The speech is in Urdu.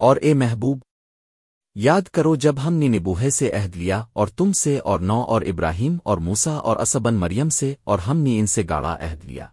اور اے محبوب، یاد کرو جب ہم نے نبوہے سے عہد لیا اور تم سے اور نو اور ابراہیم اور موسا اور اسبن مریم سے اور ہم نے ان سے گاڑا عہد لیا۔